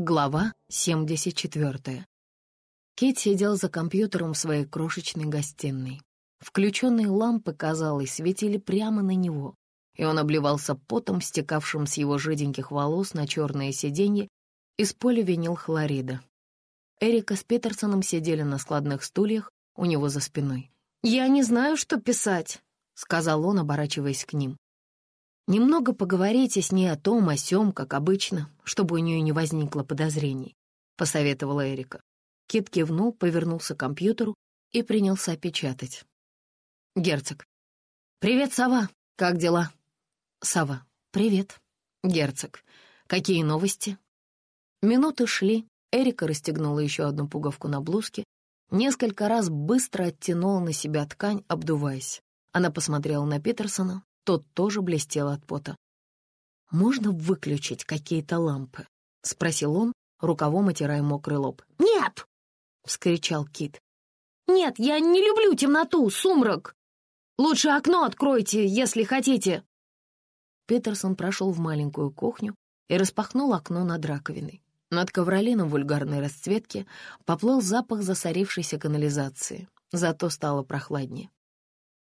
Глава 74. Кит сидел за компьютером в своей крошечной гостиной. Включенные лампы, казалось, светили прямо на него, и он обливался потом, стекавшим с его жиденьких волос на черное сиденье из поливинилхлорида. Эрика с Питерсоном сидели на складных стульях у него за спиной. «Я не знаю, что писать», — сказал он, оборачиваясь к ним. Немного поговорите с ней о том, о сём, как обычно, чтобы у нее не возникло подозрений», — посоветовала Эрика. Кит кивнул, повернулся к компьютеру и принялся печатать. Герцог. «Привет, сова. Как дела?» «Сова. Привет. Герцог. Какие новости?» Минуты шли. Эрика расстегнула еще одну пуговку на блузке, несколько раз быстро оттянула на себя ткань, обдуваясь. Она посмотрела на Питерсона, тот тоже блестел от пота. «Можно выключить какие-то лампы?» — спросил он, рукавом отирая мокрый лоб. «Нет!» — вскричал Кит. «Нет, я не люблю темноту, сумрак. Лучше окно откройте, если хотите». Питерсон прошел в маленькую кухню и распахнул окно над раковиной. Над ковролином вульгарной расцветки поплыл запах засорившейся канализации, зато стало прохладнее.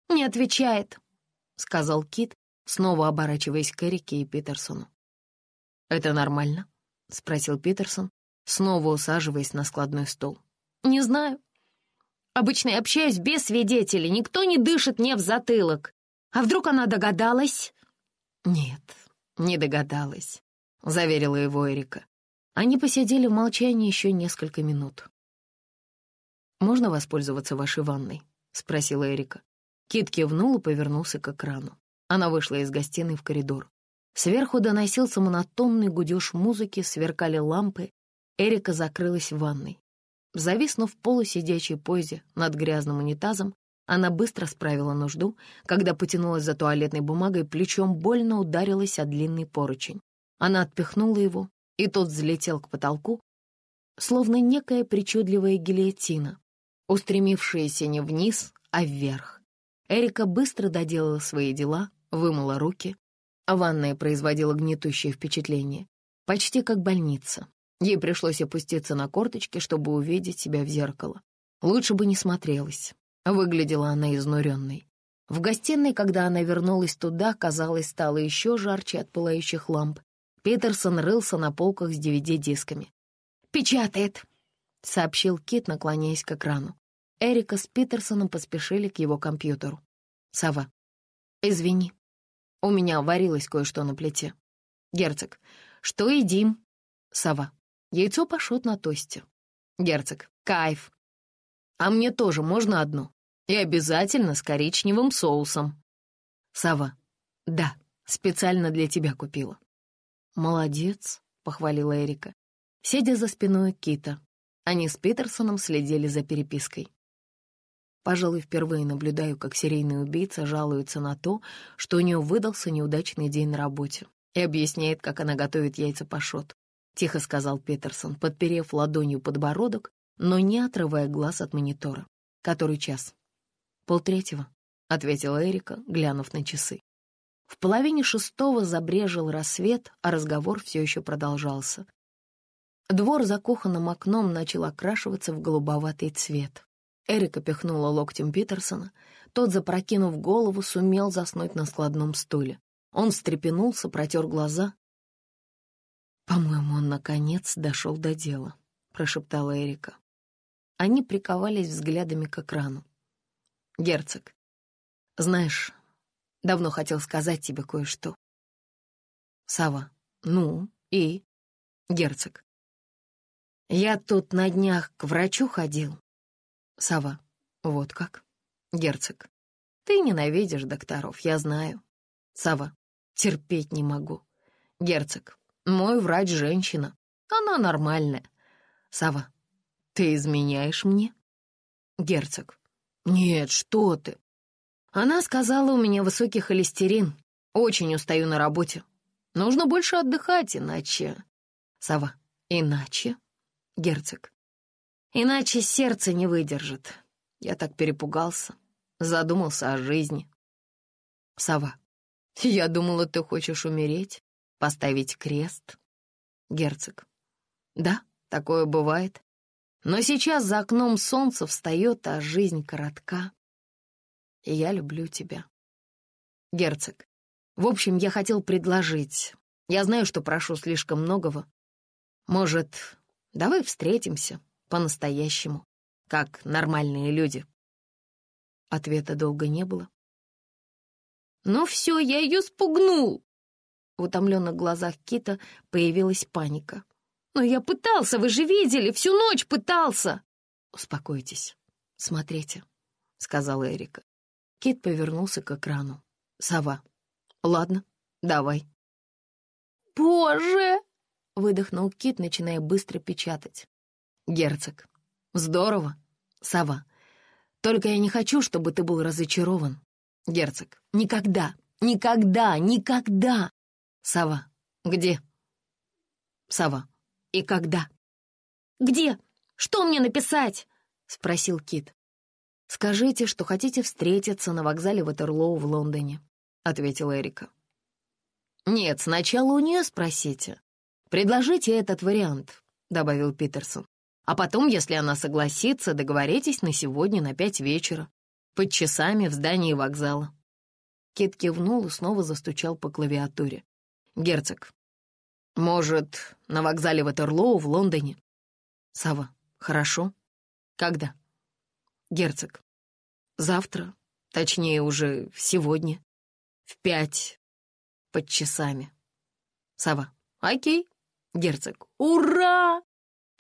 «Не отвечает», — сказал Кит, снова оборачиваясь к Эрике и Питерсону. «Это нормально?» — спросил Питерсон, снова усаживаясь на складной стол. «Не знаю. Обычно я общаюсь без свидетелей, никто не дышит мне в затылок. А вдруг она догадалась?» «Нет, не догадалась», — заверила его Эрика. Они посидели в молчании еще несколько минут. «Можно воспользоваться вашей ванной?» — спросила Эрика. Кит кивнул и повернулся к экрану. Она вышла из гостиной в коридор. Сверху доносился монотонный гудеж музыки, сверкали лампы. Эрика закрылась в ванной. Зависнув в полусидячей позе над грязным унитазом, она быстро справила нужду, когда потянулась за туалетной бумагой, плечом больно ударилась о длинный поручень. Она отпихнула его, и тот взлетел к потолку, словно некая причудливая гильотина, устремившаяся не вниз, а вверх. Эрика быстро доделала свои дела, вымыла руки. Ванная производила гнетущее впечатление, почти как больница. Ей пришлось опуститься на корточки, чтобы увидеть себя в зеркало. Лучше бы не смотрелась. Выглядела она изнуренной. В гостиной, когда она вернулась туда, казалось, стало еще жарче от пылающих ламп. Питерсон рылся на полках с DVD-дисками. «Печатает», — сообщил Кит, наклоняясь к экрану. Эрика с Питерсоном поспешили к его компьютеру. Сова. «Извини, у меня варилось кое-что на плите». Герцог. «Что едим?» Сова. «Яйцо пашот на тосте». Герцог. «Кайф. А мне тоже можно одно? И обязательно с коричневым соусом». Сова. «Да, специально для тебя купила». «Молодец», — похвалила Эрика, сидя за спиной Кита. Они с Питерсоном следили за перепиской. Пожалуй, впервые наблюдаю, как серийный убийца жалуется на то, что у нее выдался неудачный день на работе и объясняет, как она готовит яйца пашот. Тихо сказал Петерсон, подперев ладонью подбородок, но не отрывая глаз от монитора. «Который час?» «Полтретьего», — ответила Эрика, глянув на часы. В половине шестого забрежил рассвет, а разговор все еще продолжался. Двор за кухонным окном начал окрашиваться в голубоватый цвет. Эрика пихнула локтем Питерсона. Тот, запрокинув голову, сумел заснуть на складном стуле. Он встрепенулся, протер глаза. «По-моему, он, наконец, дошел до дела», — прошептала Эрика. Они приковались взглядами к экрану. «Герцог, знаешь, давно хотел сказать тебе кое-что». «Сава, ну и?» «Герцог, я тут на днях к врачу ходил. Сова. Вот как. Герцог. Ты ненавидишь докторов, я знаю. Сова. Терпеть не могу. Герцог. Мой врач женщина. Она нормальная. Сова. Ты изменяешь мне? Герцог. Нет, что ты. Она сказала, у меня высокий холестерин. Очень устаю на работе. Нужно больше отдыхать, иначе... Сова. Иначе? Герцог. Иначе сердце не выдержит. Я так перепугался, задумался о жизни. Сова. Я думала, ты хочешь умереть, поставить крест. Герцог. Да, такое бывает. Но сейчас за окном солнце встает, а жизнь коротка. И я люблю тебя. Герцог, в общем, я хотел предложить. Я знаю, что прошу слишком многого. Может, давай встретимся по-настоящему, как нормальные люди. Ответа долго не было. «Ну все, я ее спугнул!» В утомленных глазах Кита появилась паника. «Но я пытался, вы же видели, всю ночь пытался!» «Успокойтесь, смотрите», — сказала Эрика. Кит повернулся к экрану. «Сова. Ладно, давай». «Боже!» — выдохнул Кит, начиная быстро печатать. «Герцог. Здорово. Сова. Только я не хочу, чтобы ты был разочарован. Герцог. Никогда, никогда, никогда. Сова. Где? Сова. И когда? Где? Что мне написать? Спросил Кит. «Скажите, что хотите встретиться на вокзале Ватерлоу в Лондоне», — ответила Эрика. «Нет, сначала у нее спросите. Предложите этот вариант», — добавил Питерсон. «А потом, если она согласится, договоритесь на сегодня на пять вечера, под часами в здании вокзала». Кит кивнул и снова застучал по клавиатуре. Герцог. Может, на вокзале Ватерлоу в Лондоне? Сава. Хорошо. Когда? Герцог. Завтра, точнее уже сегодня, в пять, под часами. Сава. Окей. Герцог. Ура!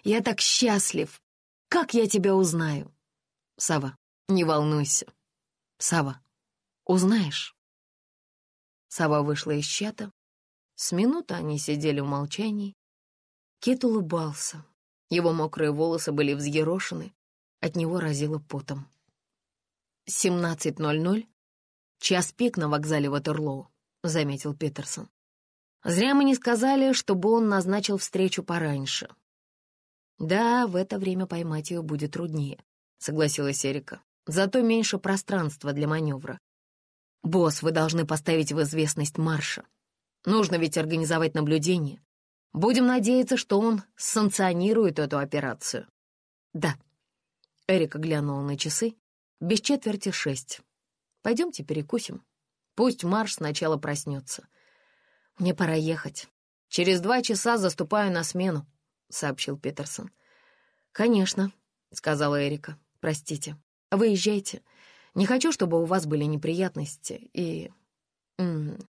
Я так счастлив. Как я тебя узнаю? Сава. Не волнуйся. Сава. Узнаешь? Сова вышла из чата, с минуты они сидели в молчании. Кит улыбался. Его мокрые волосы были взъерошены, от него разило потом. 17.00. Час пик на вокзале Ватерлоу, заметил Питерсон. Зря мы не сказали, чтобы он назначил встречу пораньше. Да, в это время поймать ее будет труднее, согласилась Эрика. Зато меньше пространства для маневра. «Босс, вы должны поставить в известность Марша. Нужно ведь организовать наблюдение. Будем надеяться, что он санкционирует эту операцию. Да. Эрика глянула на часы. Без четверти шесть. Пойдемте перекусим. Пусть Марш сначала проснется. Мне пора ехать. Через два часа заступаю на смену, сообщил Питерсон. Конечно, сказала Эрика. Простите. Выезжайте. Не хочу, чтобы у вас были неприятности и... М -м,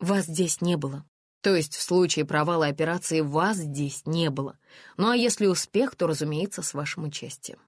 вас здесь не было. То есть в случае провала операции вас здесь не было. Ну а если успех, то, разумеется, с вашим участием.